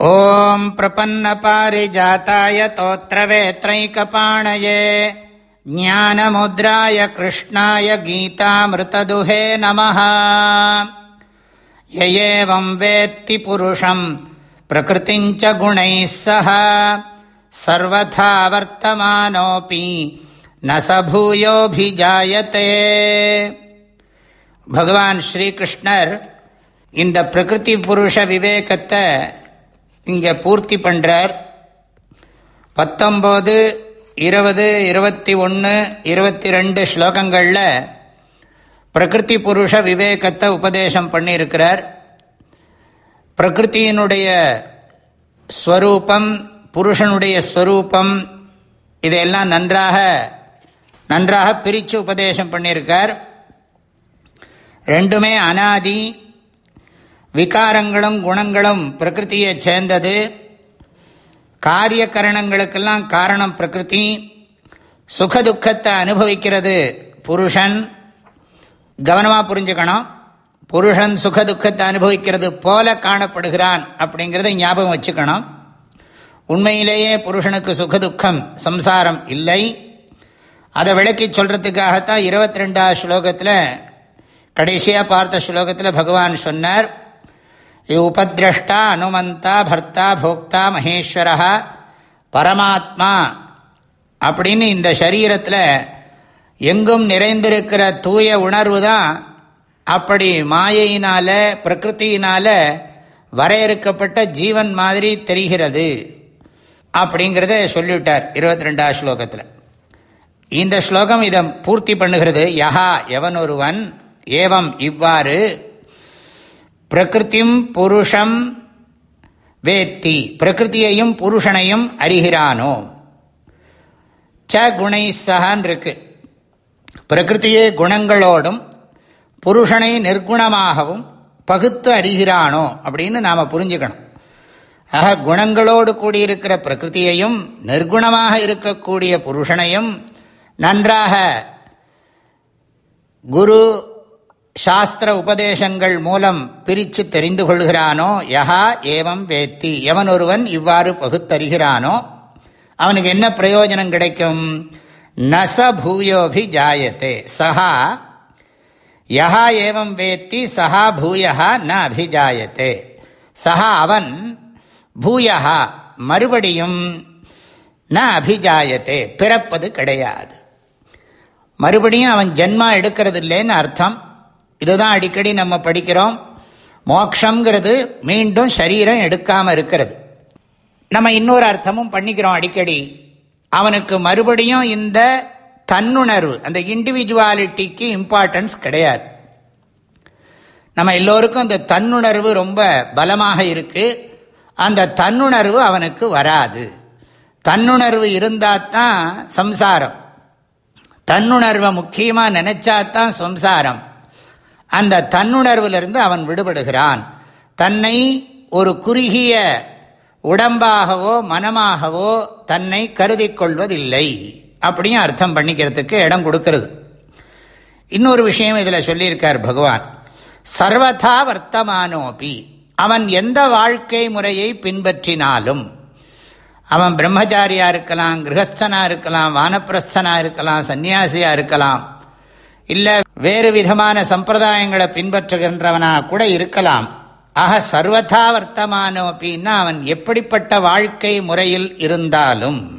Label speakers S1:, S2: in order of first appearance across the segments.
S1: ॐ प्रपन्नपारिजाताय तोत्रवेत्रैकपाणये ज्ञानमुद्राय कृष्णाय गीतामृतदुहे नमः य एवं वेत्ति पुरुषम् प्रकृतिम् च गुणैः सह सर्वथा वर्तमानोऽपि न स भूयोऽभिजायते பகவான் ஸ்ரீகிருஷ்ணர் இந்த பிரகிருதி புருஷ விவேகத்தை இங்கே பூர்த்தி பண்ணுறார் பத்தொம்போது இருபது இருபத்தி ஒன்று இருபத்தி ரெண்டு ஸ்லோகங்களில் பிரகிருதி புருஷ விவேகத்தை உபதேசம் பண்ணியிருக்கிறார். பிரகிருத்தியினுடைய ஸ்வரூபம் புருஷனுடைய ஸ்வரூபம் இதையெல்லாம் நன்றாக நன்றாக பிரித்து உபதேசம் பண்ணியிருக்கார். ரெண்டுமே அனாதி விகாரங்களும் குணங்களும் பிரகிருத்தியை சேர்ந்தது. காரிய கரணங்களுக்கெல்லாம் காரணம் பிரகிருதி. சுகதுக்கத்தை அனுபவிக்கிறது புருஷன். கவனமாக புரிஞ்சுக்கணும். புருஷன் சுகதுக்கத்தை அனுபவிக்கிறது போல காணப்படுகிறான் அப்படிங்கிறத ஞாபகம் வச்சுக்கணும். உண்மையிலேயே புருஷனுக்கு சுகதுக்கம் சம்சாரம் இல்லை. அதை விளக்கி சொல்கிறதுக்காகத்தான் இருபத்தி ரெண்டாவது ஸ்லோகத்தில் கடைசியாக பார்த்த ஸ்லோகத்தில் பகவான் சொன்னார். உபதிரஷ்டா அனுமந்தா பர்த்தா போக்தா மகேஸ்வரா பரமாத்மா அப்படின்னு இந்த சரீரத்தில் எங்கும் நிறைந்திருக்கிற தூய உணர்வு தான் அப்படி மாயையினால பிரகிருத்தியினால வரையறுக்கப்பட்ட ஜீவன் மாதிரி தெரிகிறது அப்படிங்கிறத சொல்லிவிட்டார் இருபத்தி ரெண்டாம் ஸ்லோகத்தில். இந்த ஸ்லோகம் இதை பூர்த்தி பண்ணுகிறது. யஹா எவன் ஒருவன் ஏவம் இவ்வாறு பிரகிருத்திம் புருஷம் வேத்தி. பிரகிருத்தியையும் புருஷனையும் அறிகிறானோ? ச குணை சகான் இருக்கு. பிரகிருத்தியே குணங்களோடும் புருஷனை நிர்குணமாகவும் பகுத்து அறிகிறானோ? அப்படின்னு நாம் புரிஞ்சுக்கணும். ஆக குணங்களோடு கூடியிருக்கிற பிரகிருத்தியையும் நிர்குணமாக இருக்கக்கூடிய புருஷனையும் நன்றாக குரு சாஸ்திர உபதேசங்கள் மூலம் பிரித்து தெரிந்து கொள்கிறானோ? யஹா ஏவம் வேத்தி. எவன் ஒருவன் இவ்வாறு பகுத்தறிகிறானோ அவனுக்கு என்ன பிரயோஜனம் கிடைக்கும்? நச பூயோபி ஜாயத்தே. சஹா யஹா ஏவம் வேத்தி சஹா பூயா ந அபிஜாயத்தே. சஹா அவன் பூயஹா மறுபடியும் ந அபிஜாயத்தே பிறப்பது கிடையாது. மறுபடியும் அவன் ஜென்மா எடுக்கிறது இல்லைன்னு அர்த்தம். இதுதான் அடிக்கடி நம்ம படிக்கிறோம். மோக்ஷங்கிறது மீண்டும் சரீரம் எடுக்காமல் இருக்கிறது. நம்ம இன்னொரு அர்த்தமும் பண்ணிக்கிறோம் அடிக்கடி. அவனுக்கு மறுபடியும் இந்த தன்னுணர்வு அந்த இண்டிவிஜுவாலிட்டிக்கு இம்பார்ட்டன்ஸ் கிடையாது. நம்ம எல்லோருக்கும் அந்த தன்னுணர்வு ரொம்ப பலமாக இருக்குது அந்த தன்னுணர்வு அவனுக்கு வராது. தன்னுணர்வு இருந்தால் தான் சம்சாரம். தன்னுணர்வை முக்கியமாக நினைச்சாதான் சம்சாரம். அந்த தன்னுணர்விலிருந்து அவன் விடுபடுகிறான். தன்னை ஒரு குறுகிய உடம்பாகவோ மனமாகவோ தன்னை கருதி கொள்வதில்லை. அப்படியும் அர்த்தம் பண்ணிக்கிறதுக்கு இடம் கொடுக்கிறது. இன்னொரு விஷயம் இதில் சொல்லியிருக்கார் பகவான். சர்வதா வர்த்தமானோபி. அவன் எந்த வாழ்க்கை முறையை பின்பற்றினாலும் அவன் பிரம்மச்சாரியா இருக்கலாம் கிரகஸ்தனாக இருக்கலாம் வானப்பிரஸ்தனாக இருக்கலாம் சன்னியாசியாக இருக்கலாம் இல்லை வேறு விதமான சம்பிரதாயங்களை பின்பற்றுகின்றவனா கூட இருக்கலாம். ஆக சர்வதா வர்த்தமானோ அப்படின்னா அவன் எப்படிப்பட்ட வாழ்க்கை முறையில் இருந்தாலும்.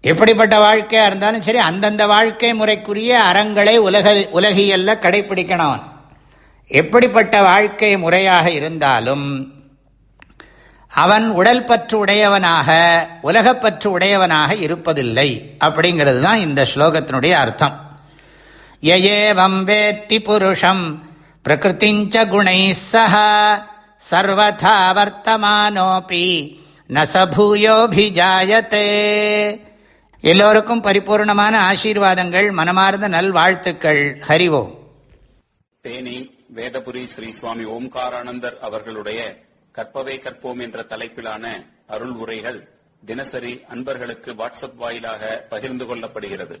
S1: எப்படிப்பட்ட வாழ்க்கையா இருந்தாலும் சரி அந்தந்த வாழ்க்கை முறைக்குரிய அறங்களை உலக உலகியல்ல கடைபிடிக்கணும் அவன் எப்படிப்பட்ட வாழ்க்கை முறையாக இருந்தாலும் அவன் உடல் பற்று உடையவனாக உலகப்பற்று உடையவனாக இருப்பதில்லை. அப்படிங்கிறது தான் இந்த ஸ்லோகத்தினுடைய அர்த்தம். ஏவம் வேத்தி புருஷம். பிரகிருத்திஞ்ச குணை சக சர்வதா வர்த்தமானோபி. நசபூயோபிஜாயத்தே எல்லோருக்கும் பரிபூர்ணமான ஆசீர்வாதங்கள் மனமார்ந்த நல்வாழ்த்துக்கள். ஹரிவோம்
S2: தேனி வேதபுரி ஸ்ரீ சுவாமி ஓம்காரானந்தர் அவர்களுடைய கற்பவை கற்போம் என்ற தலைப்பிலான அருள் உரைகள் தினசரி அன்பர்களுக்கு வாட்ஸ்அப் வாயிலாக பகிர்ந்து கொள்ளப்படுகிறது.